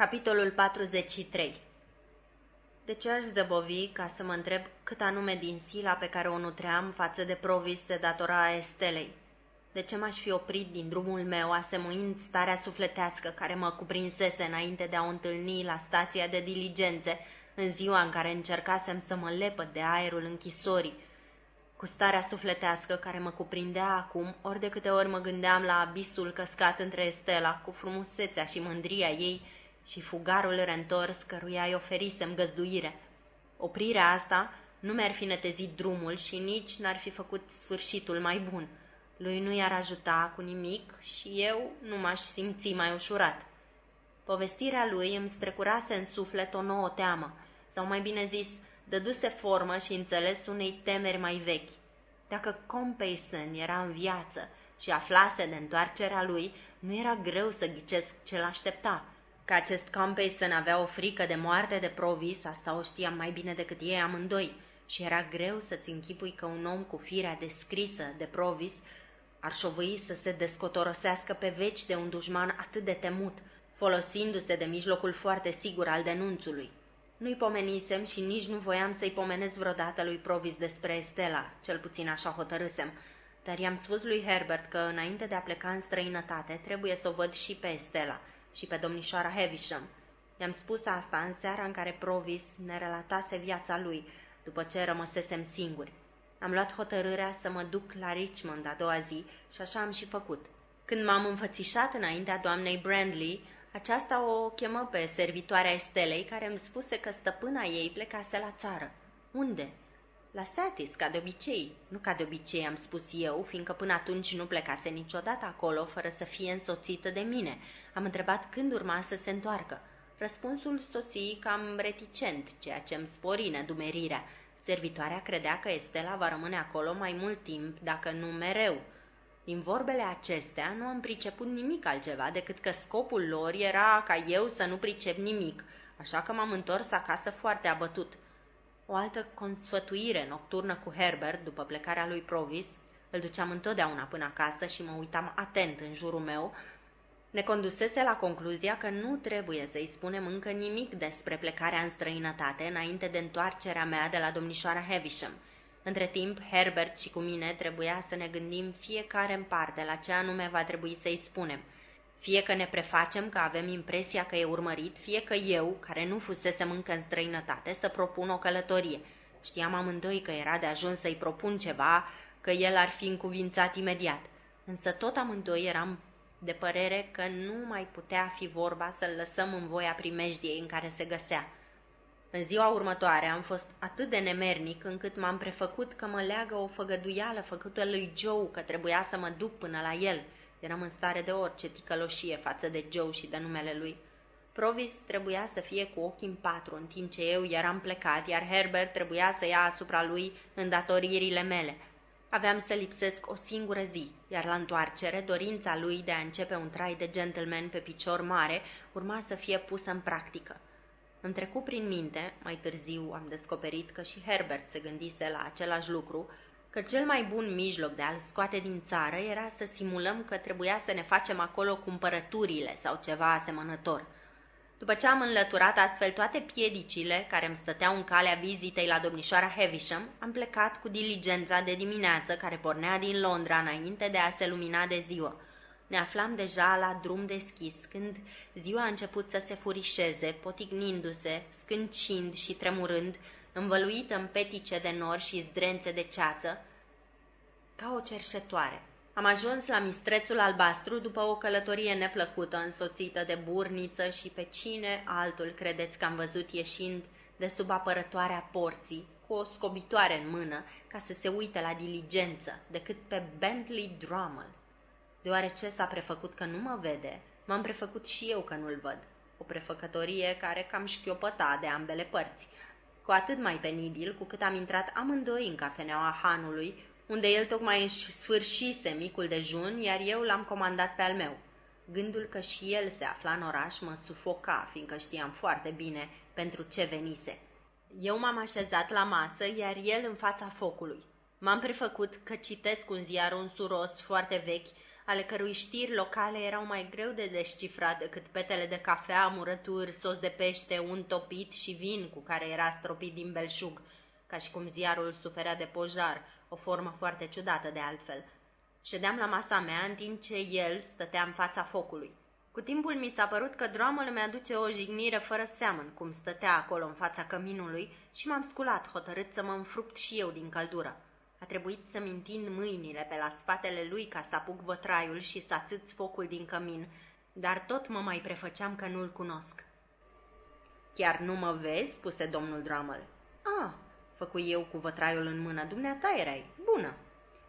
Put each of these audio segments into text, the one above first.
Capitolul 43 De ce aș zăbovi ca să mă întreb cât anume din sila pe care o nutream față de provis se datora Estelei? De ce m-aș fi oprit din drumul meu, asemuind starea sufletească care mă cuprinsese înainte de a o întâlni la stația de diligențe, în ziua în care încercasem să mă lepăd de aerul închisorii, cu starea sufletească care mă cuprindea acum, ori de câte ori mă gândeam la abisul căscat între Estela, cu frumusețea și mândria ei, și fugarul reîntors căruia îi oferisem găzduire. Oprirea asta nu mi-ar fi netezit drumul și nici n-ar fi făcut sfârșitul mai bun. Lui nu i-ar ajuta cu nimic și eu nu m-aș simți mai ușurat. Povestirea lui îmi strecurase în suflet o nouă teamă, sau mai bine zis, dăduse formă și înțeles unei temeri mai vechi. Dacă Compeyson era în viață și aflase de întoarcerea lui, nu era greu să ghicesc ce l-aștepta. Că acest Compeyson avea o frică de moarte de provis, asta o știam mai bine decât ei amândoi, și era greu să-ți închipui că un om cu firea descrisă de provis ar șovăi să se descotorosească pe veci de un dușman atât de temut, folosindu-se de mijlocul foarte sigur al denunțului. Nu-i pomenisem și nici nu voiam să-i pomenesc vreodată lui Provis despre Estela, cel puțin așa hotărâsem, dar i-am spus lui Herbert că înainte de a pleca în străinătate trebuie să o văd și pe Estela și pe domnișoara Havisham. I-am spus asta în seara în care Provis ne relatase viața lui, după ce rămăsesem singuri. Am luat hotărârea să mă duc la Richmond a doua zi și așa am și făcut. Când m-am înfățișat înaintea doamnei Brandley, aceasta o chemă pe servitoarea Estelei, care îmi spuse că stăpâna ei plecase la țară. Unde? La Satis, ca de obicei. Nu ca de obicei, am spus eu, fiindcă până atunci nu plecase niciodată acolo fără să fie însoțită de mine. Am întrebat când urma să se întoarcă. Răspunsul sosi cam reticent, ceea ce îmi spori nedumerirea. Servitoarea credea că Estela va rămâne acolo mai mult timp, dacă nu mereu. Din vorbele acestea nu am priceput nimic altceva decât că scopul lor era ca eu să nu pricep nimic, așa că m-am întors acasă foarte abătut. O altă consfătuire nocturnă cu Herbert, după plecarea lui Provis, îl duceam întotdeauna până acasă și mă uitam atent în jurul meu, ne condusese la concluzia că nu trebuie să-i spunem încă nimic despre plecarea în străinătate înainte de întoarcerea mea de la domnișoara Havisham – între timp, Herbert și cu mine trebuia să ne gândim fiecare în parte la ce anume va trebui să-i spunem. Fie că ne prefacem că avem impresia că e urmărit, fie că eu, care nu fusesem încă în străinătate, să propun o călătorie. Știam amândoi că era de ajuns să-i propun ceva, că el ar fi încuvințat imediat. Însă tot amândoi eram de părere că nu mai putea fi vorba să-l lăsăm în voia primejdiei în care se găsea. În ziua următoare am fost atât de nemernic încât m-am prefăcut că mă leagă o făgăduială făcută lui Joe că trebuia să mă duc până la el. Eram în stare de orice ticăloșie față de Joe și de numele lui. Provis trebuia să fie cu ochii în patru, în timp ce eu eram plecat, iar Herbert trebuia să ia asupra lui îndatoririle mele. Aveam să lipsesc o singură zi, iar la întoarcere, dorința lui de a începe un trai de gentleman pe picior mare urma să fie pusă în practică. Îmi trecu prin minte, mai târziu am descoperit că și Herbert se gândise la același lucru, că cel mai bun mijloc de a-l scoate din țară era să simulăm că trebuia să ne facem acolo cumpărăturile sau ceva asemănător. După ce am înlăturat astfel toate piedicile care îmi stăteau în calea vizitei la domnișoara Havisham, am plecat cu diligența de dimineață care pornea din Londra înainte de a se lumina de ziua. Ne aflam deja la drum deschis, când ziua a început să se furișeze, potignindu-se, scâncind și tremurând, învăluită în petice de nor și zdrențe de ceață, ca o cerșetoare. Am ajuns la mistrețul albastru după o călătorie neplăcută, însoțită de burniță și pe cine altul credeți că am văzut ieșind de sub apărătoarea porții, cu o scobitoare în mână, ca să se uite la diligență, decât pe Bentley Drummond. Deoarece s-a prefăcut că nu mă vede, m-am prefăcut și eu că nu-l văd. O prefăcătorie care cam șchiopăta de ambele părți. Cu atât mai penibil cu cât am intrat amândoi în cafeneaua Hanului, unde el tocmai își sfârșise micul dejun, iar eu l-am comandat pe al meu. Gândul că și el se afla în oraș mă sufoca, fiindcă știam foarte bine pentru ce venise. Eu m-am așezat la masă, iar el în fața focului. M-am prefăcut că citesc un ziar unsuros foarte vechi ale cărui știri locale erau mai greu de descifrat decât petele de cafea, murături, sos de pește, un topit și vin cu care era stropit din belșug, ca și cum ziarul suferea de pojar, o formă foarte ciudată de altfel. Ședeam la masa mea în timp ce el stătea în fața focului. Cu timpul mi s-a părut că dromul îmi aduce o jignire fără seamăn, cum stătea acolo în fața căminului și m-am sculat, hotărât să mă înfrupt și eu din căldură. A trebuit să-mi întind mâinile pe la spatele lui ca să apuc vătraiul și să atâț focul din cămin, dar tot mă mai prefăceam că nu-l cunosc. Chiar nu mă vezi?" spuse domnul Drummel. Ah, făcu eu cu vătraiul în mână, dumneata erai. Bună!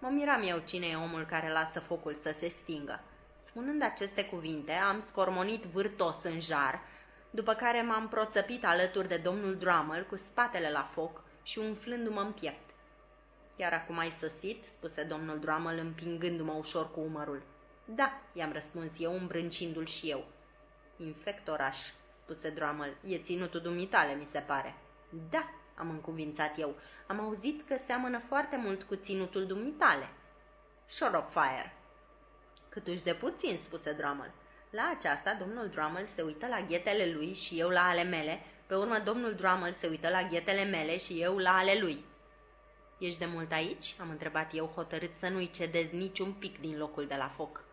Mă miram eu cine e omul care lasă focul să se stingă. Spunând aceste cuvinte, am scormonit vârtos în jar, după care m-am proțăpit alături de domnul Drummel cu spatele la foc și umflându-mă în piept. Chiar acum ai sosit?" spuse domnul Drummel împingându-mă ușor cu umărul. Da," i-am răspuns eu, îmbrâncindu-l și eu. Infectoraș, spuse Drummel, e ținutul dumitale, mi se pare. Da, am încuvințat eu. Am auzit că seamănă foarte mult cu ținutul dumitale. Short of fire. Câtuși de puțin, spuse Drummel. La aceasta, domnul Drummel se uită la ghetele lui și eu la ale mele, pe urmă domnul Drummel se uită la ghetele mele și eu la ale lui. Ești de mult aici?" am întrebat eu, hotărât să nu-i cedez niciun pic din locul de la foc.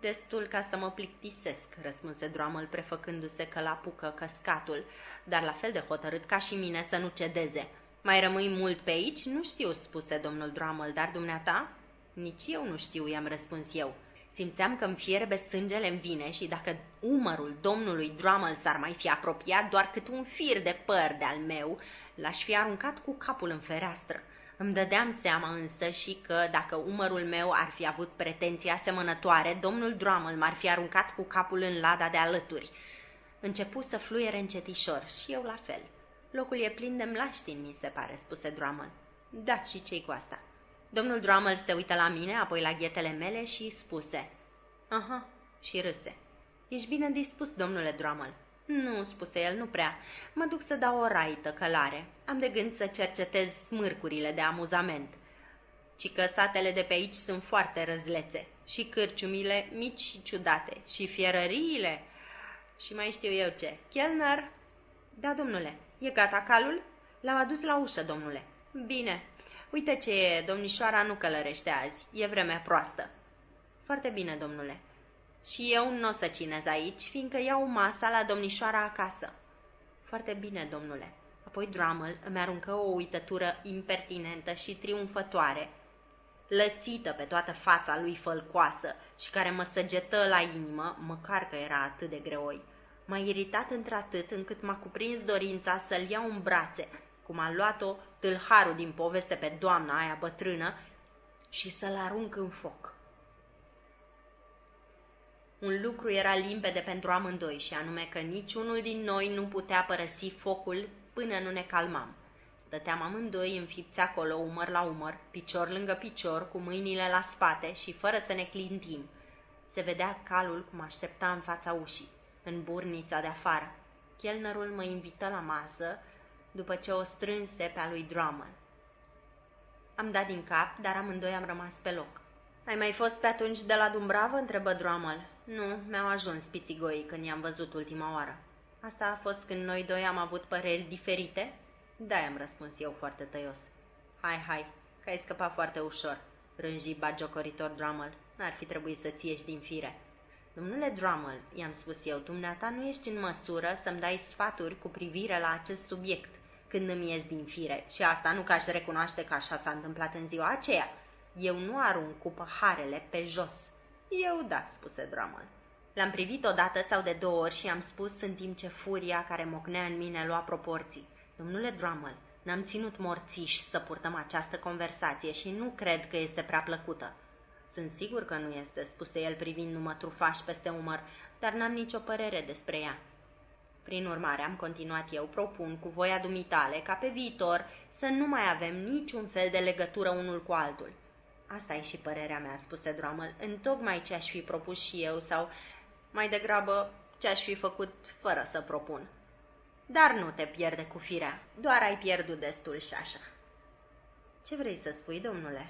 Destul ca să mă plictisesc, răspunse Drummel, prefăcându-se că la pucă căscatul, dar la fel de hotărât ca și mine să nu cedeze. Mai rămâi mult pe aici? Nu știu, spuse domnul Drummel, dar dumneata? Nici eu nu știu, i-am răspuns eu. Simțeam că îmi fierbe sângele în vine și dacă umărul domnului Drummel s-ar mai fi apropiat doar cât un fir de păr de-al meu, l-aș fi aruncat cu capul în fereastră. Îmi dădeam seama însă și că dacă umărul meu ar fi avut pretenții asemănătoare, domnul Drummel m-ar fi aruncat cu capul în lada de alături. Începu să fluiere încetișor și eu la fel. Locul e plin de mlaștini, mi se pare, spuse Drummel. Da, și ce cu asta? Domnul Drummel se uită la mine, apoi la ghetele mele și spuse. Aha, și râse. Ești bine dispus, domnule Drummel. Nu, spuse el, nu prea. Mă duc să dau o raită călare. Am de gând să cercetez smârcurile de amuzament. Ci că satele de pe aici sunt foarte răzlețe. Și cârciumile mici și ciudate. Și fierăriile. Și mai știu eu ce. Chelner? Da, domnule. E gata calul? L-am adus la ușă, domnule. Bine. Uite ce e, domnișoara nu călărește azi. E vreme proastă. Foarte bine, domnule. Și eu nu o să cinez aici, fiindcă iau masa la domnișoara acasă. Foarte bine, domnule. Apoi Drummel îmi aruncă o uitătură impertinentă și triumfătoare, lățită pe toată fața lui fălcoasă și care mă săgetă la inimă, măcar că era atât de greoi. M-a iritat într-atât încât m-a cuprins dorința să-l iau în brațe, cum a luat-o tâlharul din poveste pe doamna aia bătrână, și să-l arunc în foc. Un lucru era limpede pentru amândoi și anume că niciunul din noi nu putea părăsi focul până nu ne calmam. Stăteam amândoi înfipți acolo, umăr la umăr, picior lângă picior, cu mâinile la spate și fără să ne clintim. Se vedea calul cum aștepta în fața ușii, în burnița de afară. Chelnerul mă invită la masă după ce o strânse pe a lui Drummond. Am dat din cap, dar amândoi am rămas pe loc. Ai mai fost pe atunci de la Dumbravă?" întrebă Drummond. Nu, mi-au ajuns pițigoi când i-am văzut ultima oară. Asta a fost când noi doi am avut păreri diferite? Da, am răspuns eu foarte tăios. Hai, hai, că ai scăpat foarte ușor, rânji bagiocoritor Drummel. N-ar fi trebuit să-ți ieși din fire. Domnule Drummel, i-am spus eu, dumneata nu ești în măsură să-mi dai sfaturi cu privire la acest subiect când îmi ies din fire și asta nu ca aș recunoaște că așa s-a întâmplat în ziua aceea. Eu nu arunc cu paharele pe jos. Eu da, spuse Drummond. L-am privit odată sau de două ori și am spus în timp ce furia care mocnea în mine lua proporții. Domnule Drummond, n-am ținut morțiși să purtăm această conversație și nu cred că este prea plăcută. Sunt sigur că nu este, spuse el privindu-mă trufaș peste umăr, dar n-am nicio părere despre ea. Prin urmare, am continuat eu, propun cu voia dumitale ca pe viitor să nu mai avem niciun fel de legătură unul cu altul. Asta e și părerea mea, spuse Drummel, în tocmai ce aș fi propus și eu sau mai degrabă ce aș fi făcut fără să propun. Dar nu te pierde cu firea, doar ai pierdut destul și așa. Ce vrei să spui, domnule?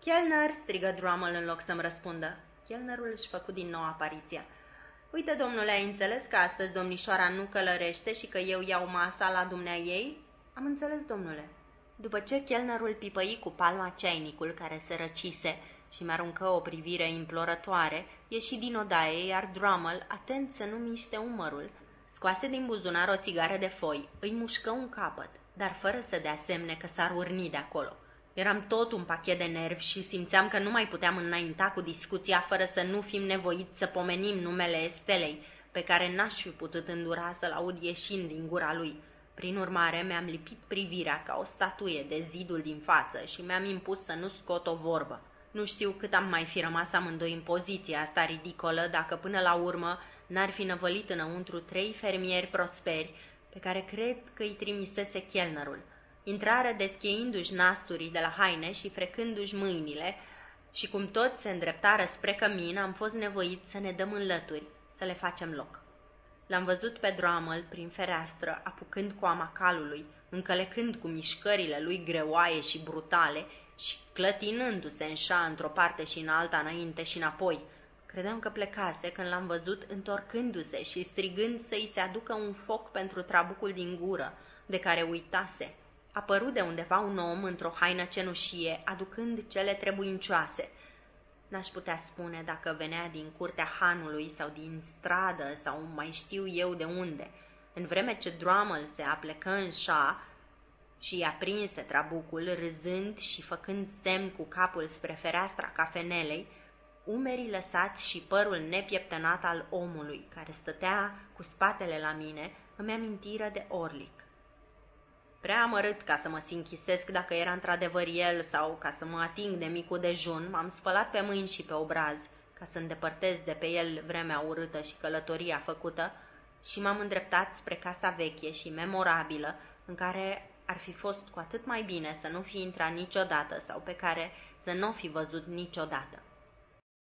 Chelner, strigă Drummel în loc să-mi răspundă. Chelnerul își făcu din nou apariția. Uite, domnule, ai înțeles că astăzi domnișoara nu călărește și că eu iau masa la dumnea ei? Am înțeles, domnule. După ce chelnerul pipăi cu palma ceainicul care se răcise și mi-aruncă o privire implorătoare, ieși din odaie, iar Drummel, atent să nu miște umărul, scoase din buzunar o țigară de foi, îi mușcă un capăt, dar fără să dea semne că s-ar urni de acolo. Eram tot un pachet de nervi și simțeam că nu mai puteam înainta cu discuția fără să nu fim nevoiți să pomenim numele Estelei, pe care n-aș fi putut îndura să-l aud ieșind din gura lui. Prin urmare, mi-am lipit privirea ca o statuie de zidul din față și mi-am impus să nu scot o vorbă. Nu știu cât am mai fi rămas amândoi în poziția asta ridicolă dacă până la urmă n-ar fi năvălit înăuntru trei fermieri prosperi pe care cred că îi trimisese chelnerul. Intrară descheindu-și nasturii de la haine și frecându-și mâinile și cum toți se îndreptară spre cămin, am fost nevoit să ne dăm înlături, să le facem loc. L-am văzut pe Drummel prin fereastră, apucând cu amacalului, încălecând cu mișcările lui greoaie și brutale și clătinându-se în șa într-o parte și în alta, înainte și înapoi. Credeam că plecase când l-am văzut întorcându-se și strigând să-i se aducă un foc pentru trabucul din gură, de care uitase. A părut de undeva un om într-o haină cenușie, aducând cele trebuincioase. N-aș putea spune dacă venea din curtea hanului sau din stradă sau mai știu eu de unde. În vreme ce Drummel se aplecă în șa și i-a prinse trabucul, râzând și făcând semn cu capul spre fereastra cafenelei, umerii lăsați și părul nepieptănat al omului, care stătea cu spatele la mine, îmi amintiră de Orlic. Prea amărât ca să mă sinchisesc dacă era într-adevăr el sau ca să mă ating de micul dejun, m-am spălat pe mâini și pe obraz ca să îndepărtez de pe el vremea urâtă și călătoria făcută și m-am îndreptat spre casa veche și memorabilă în care ar fi fost cu atât mai bine să nu fi intrat niciodată sau pe care să nu fi văzut niciodată.